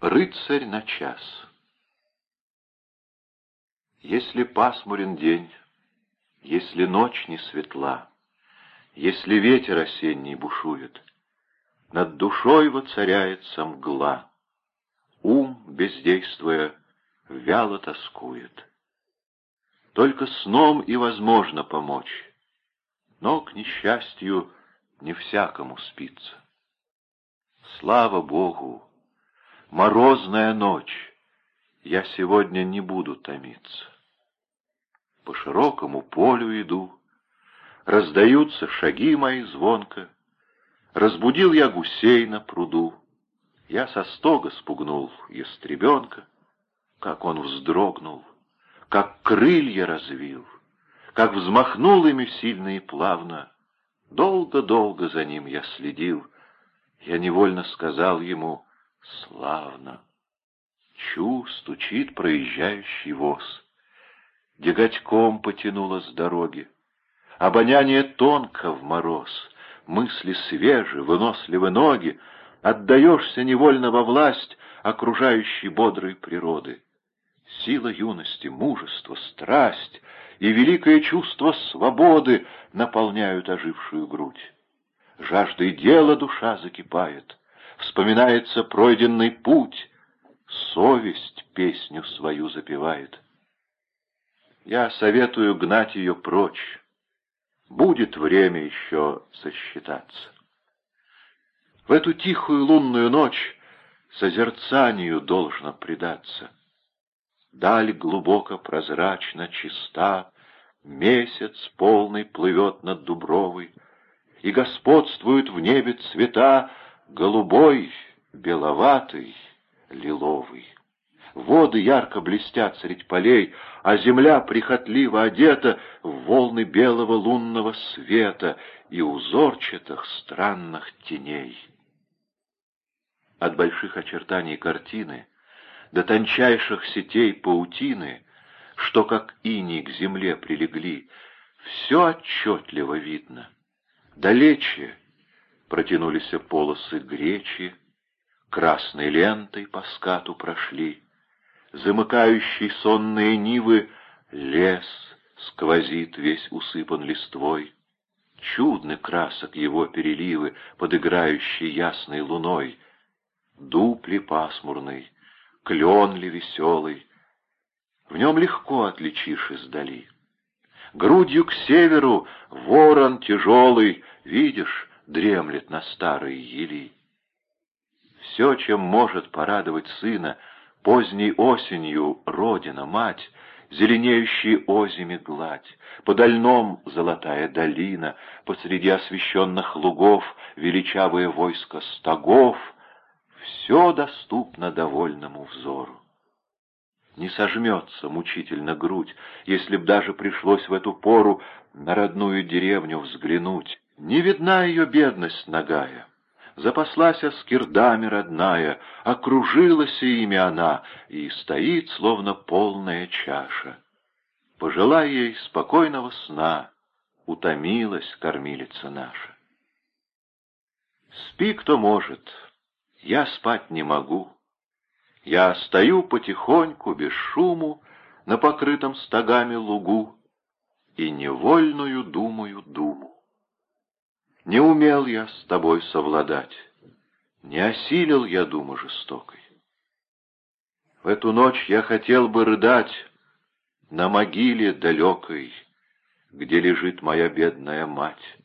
Рыцарь на час Если пасмурен день, если ночь не светла, Если ветер осенний бушует, Над душой воцаряется мгла, Ум, бездействуя, вяло тоскует. Только сном и возможно помочь, Но, к несчастью, не всякому спится. Слава Богу! Морозная ночь, я сегодня не буду томиться. По широкому полю иду, раздаются шаги мои звонко. Разбудил я гусей на пруду, я со стога спугнул ястребенка. Как он вздрогнул, как крылья развил, как взмахнул ими сильно и плавно. Долго-долго за ним я следил, я невольно сказал ему «Славно!» Чу, стучит проезжающий воз. Деготьком потянуло с дороги. Обоняние тонко в мороз, мысли свежи, выносливы ноги, Отдаешься невольно во власть окружающей бодрой природы. Сила юности, мужество, страсть и великое чувство свободы наполняют ожившую грудь. Жаждой дела душа закипает, вспоминается пройденный путь, совесть песню свою запевает. Я советую гнать ее прочь, будет время еще сосчитаться. В эту тихую лунную ночь созерцанию должно предаться. Даль глубоко прозрачно чиста, Месяц полный плывет над Дубровой, И господствуют в небе цвета Голубой, беловатый, лиловый. Воды ярко блестят средь полей, А земля прихотливо одета В волны белого лунного света И узорчатых странных теней. От больших очертаний картины до тончайших сетей паутины, что как иней к земле прилегли, все отчетливо видно. Далече протянулись полосы гречи, красной лентой по скату прошли, замыкающий сонные нивы лес сквозит весь усыпан листвой. Чудны красок его переливы, подыграющие ясной луной. Дуб ли пасмурный, клен ли веселый, в нем легко отличишь издали. Грудью к северу ворон тяжелый, видишь, дремлет на старой ели. Все, чем может порадовать сына, поздней осенью родина, мать, зеленеющие озими гладь, подо льном золотая долина, посреди освещенных лугов величавое войско стогов, все доступно довольному взору. Не сожмется мучительно грудь, если б даже пришлось в эту пору на родную деревню взглянуть. Не видна ее бедность нагая. Запаслась скирдами родная, окружилась ими она, и стоит, словно полная чаша. Пожелай ей спокойного сна, утомилась кормилица наша. Спи, кто может, я спать не могу. Я стою потихоньку, без шуму, на покрытом стогами лугу и невольную думаю думу. Не умел я с тобой совладать, не осилил я думы жестокой. В эту ночь я хотел бы рыдать на могиле далекой, где лежит моя бедная мать.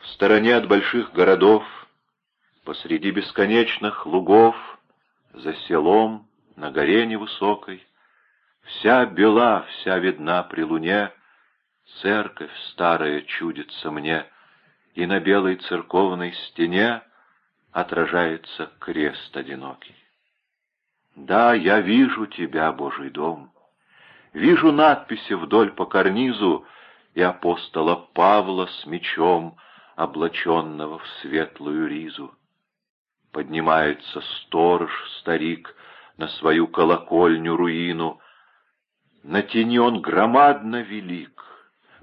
В стороне от больших городов, посреди бесконечных лугов, за селом, на горе невысокой, Вся бела, вся видна при луне, Церковь старая чудится мне, И на белой церковной стене Отражается крест одинокий. Да, я вижу тебя, Божий дом, Вижу надписи вдоль по карнизу И апостола Павла с мечом, Облаченного в светлую ризу. Поднимается сторож, старик, на свою колокольню руину. На тени он громадно велик,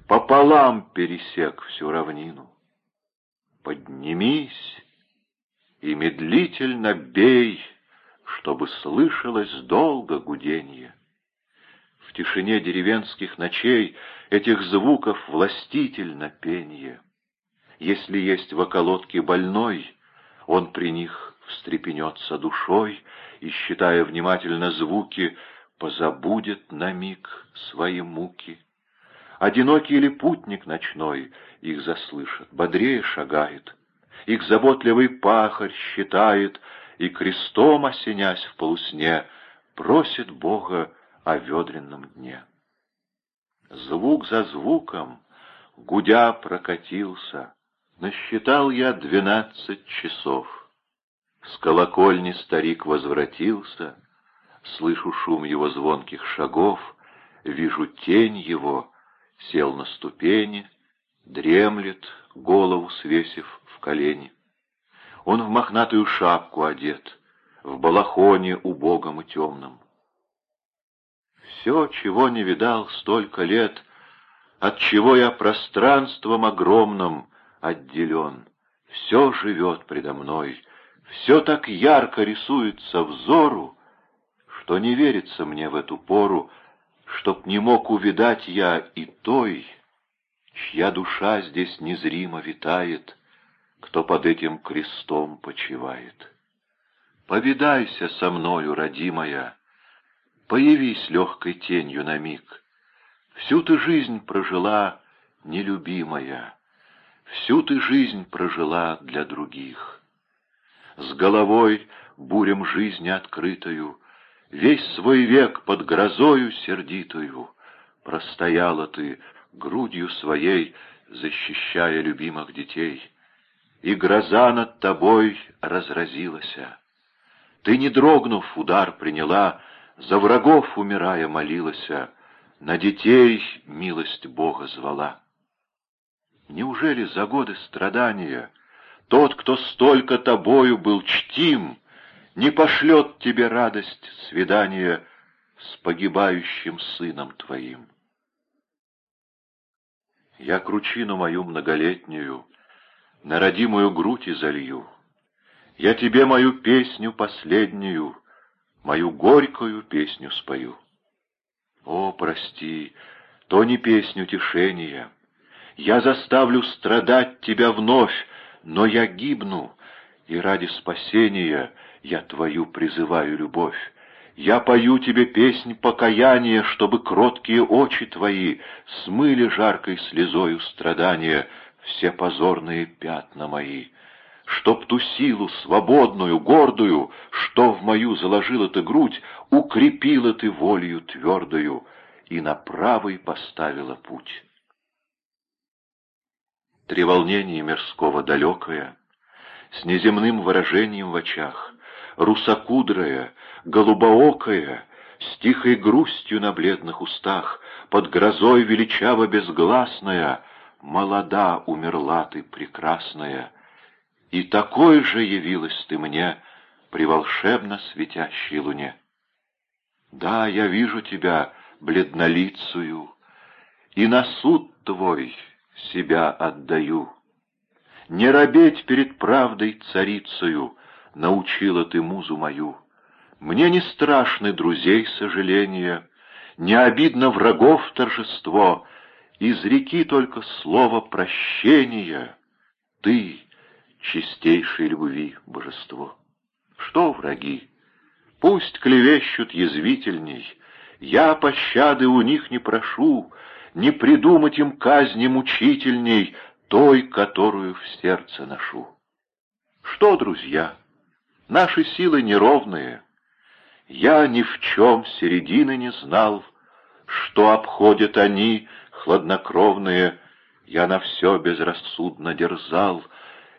пополам пересек всю равнину. Поднимись и медлительно бей чтобы слышалось долго гуденье. В тишине деревенских ночей этих звуков властительно пенье. Если есть в околотке больной, он при них встрепенется душой и, считая внимательно звуки, позабудет на миг свои муки. Одинокий или путник ночной их заслышит, бодрее шагает, их заботливый пахарь считает и крестом осенясь в полусне просит Бога о ведренном дне. Звук за звуком, гудя, прокатился, насчитал я двенадцать часов. С колокольни старик возвратился, слышу шум его звонких шагов, вижу тень его, сел на ступени, дремлет, голову свесив в колени. Он в мохнатую шапку одет, в балахоне убогом и темном. Все, чего не видал столько лет, от чего я пространством огромным отделен, все живет предо мной, все так ярко рисуется взору, что не верится мне в эту пору, чтоб не мог увидать я и той, чья душа здесь незримо витает, кто под этим крестом почивает. Повидайся со мною, родимая, появись легкой тенью на миг. Всю ты жизнь прожила, нелюбимая, всю ты жизнь прожила для других. С головой бурем жизни открытою, весь свой век под грозою сердитую, простояла ты грудью своей, защищая любимых детей и гроза над тобой разразилася. Ты, не дрогнув, удар приняла, за врагов, умирая, молилася, на детей милость Бога звала. Неужели за годы страдания тот, кто столько тобою был чтим, не пошлет тебе радость свидания с погибающим сыном твоим? Я кручину мою многолетнюю на родимую грудь и залью. Я тебе мою песню последнюю, мою горькую песню спою. О, прости, то не песню тишения. Я заставлю страдать тебя вновь, но я гибну, и ради спасения я твою призываю любовь. Я пою тебе песнь покаяния, чтобы кроткие очи твои смыли жаркой слезою страдания, все позорные пятна мои, чтоб ту силу свободную, гордую, что в мою заложила ты грудь, укрепила ты волею твердою и на правый поставила путь. Треволнение мирского далекое, с неземным выражением в очах, русокудрая, голубоокая, с тихой грустью на бледных устах, под грозой величаво безгласная — молода умерла ты, прекрасная, и такой же явилась ты мне при волшебно светящей луне. Да, я вижу тебя, бледнолицую, и на суд твой себя отдаю. Не робеть перед правдой царицею научила ты музу мою. Мне не страшны друзей сожаления, не обидно врагов торжество — из реки только слово прощения, ты, чистейшей любви божество. Что враги? Пусть клевещут язвительней, я пощады у них не прошу, не придумать им казни мучительней той, которую в сердце ношу. Что, друзья, наши силы неровные, я ни в чем середины не знал, что обходят они хладнокровные, я на все безрассудно дерзал,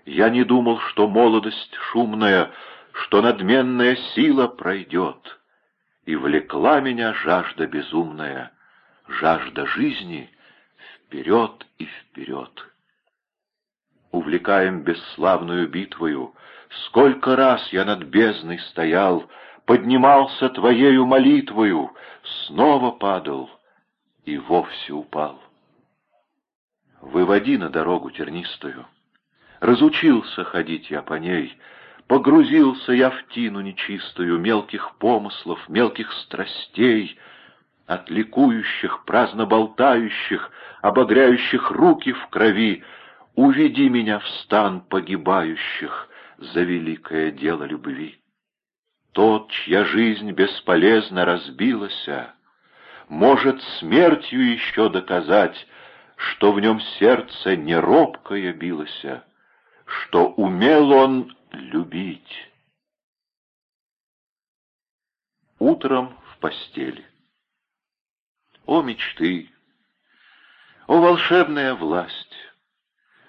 я не думал, что молодость шумная, что надменная сила пройдет, и влекла меня жажда безумная, жажда жизни вперед и вперед. Увлекаем бесславную битвою, сколько раз я над бездной стоял, поднимался твоею молитвою, снова падал — и вовсе упал. Выводи на дорогу тернистую. Разучился ходить я по ней, Погрузился я в тину нечистую мелких помыслов, мелких страстей, от праздно болтающих, обогряющих руки в крови, уведи меня в стан погибающих за великое дело любви. Тот, чья жизнь бесполезно разбилась, может смертью еще доказать, что в нем сердце не робкое билось, что умел он любить. Утром в постели. О мечты! О волшебная власть,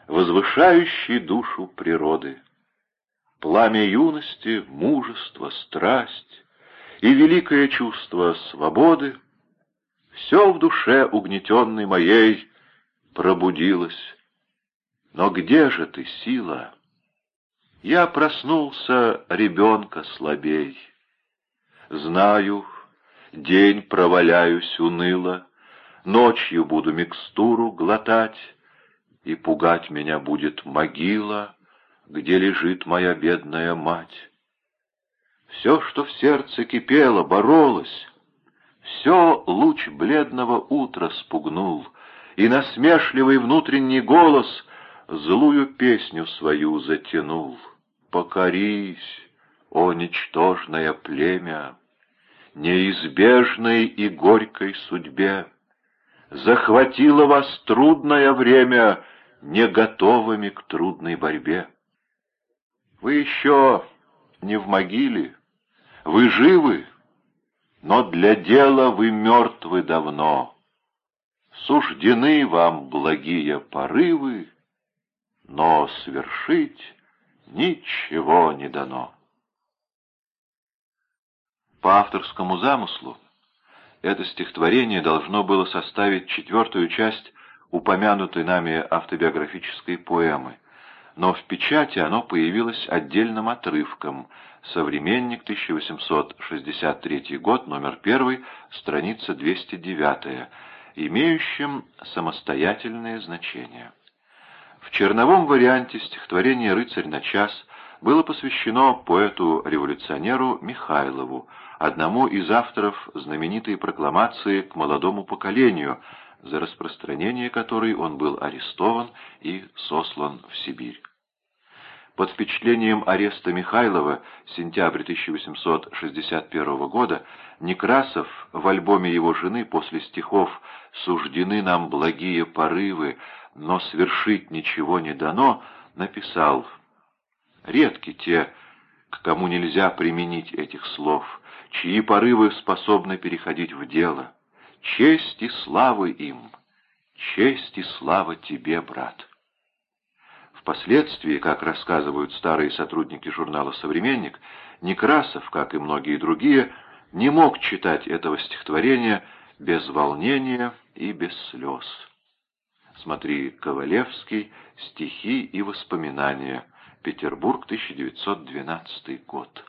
возвышающая душу природы! Пламя юности, мужество, страсть и великое чувство свободы — все в душе угнетенной моей пробудилось. Но где же ты, сила? Я проснулся ребенка слабей. Знаю, день проваляюсь уныло, Ночью буду микстуру глотать, И пугать меня будет могила, Где лежит моя бедная мать. Все, что в сердце кипело, боролось, Все луч бледного утра спугнул, И насмешливый внутренний голос Злую песню свою затянул. Покорись, о ничтожное племя, Неизбежной и горькой судьбе. Захватило вас трудное время, Не готовыми к трудной борьбе. Вы еще не в могиле, вы живы, Но для дела вы мертвы давно. Суждены вам благие порывы, Но свершить ничего не дано. По авторскому замыслу это стихотворение должно было составить четвертую часть упомянутой нами автобиографической поэмы, но в печати оно появилось отдельным отрывком «Современник, 1863 год, номер 1, страница 209», имеющим самостоятельное значение. В черновом варианте стихотворение «Рыцарь на час» было посвящено поэту-революционеру Михайлову, одному из авторов знаменитой прокламации к молодому поколению, за распространение которой он был арестован и сослан в Сибирь. Под впечатлением ареста Михайлова сентябрь 1861 года Некрасов в альбоме его жены после стихов «Суждены нам благие порывы, но свершить ничего не дано», написал «Редки те, к кому нельзя применить этих слов, чьи порывы способны переходить в дело. Честь и слава им, честь и слава тебе, брат». Впоследствии, как рассказывают старые сотрудники журнала «Современник», Некрасов, как и многие другие, не мог читать этого стихотворения без волнения и без слез. Смотри Ковалевский «Стихи и воспоминания», Петербург, 1912 год.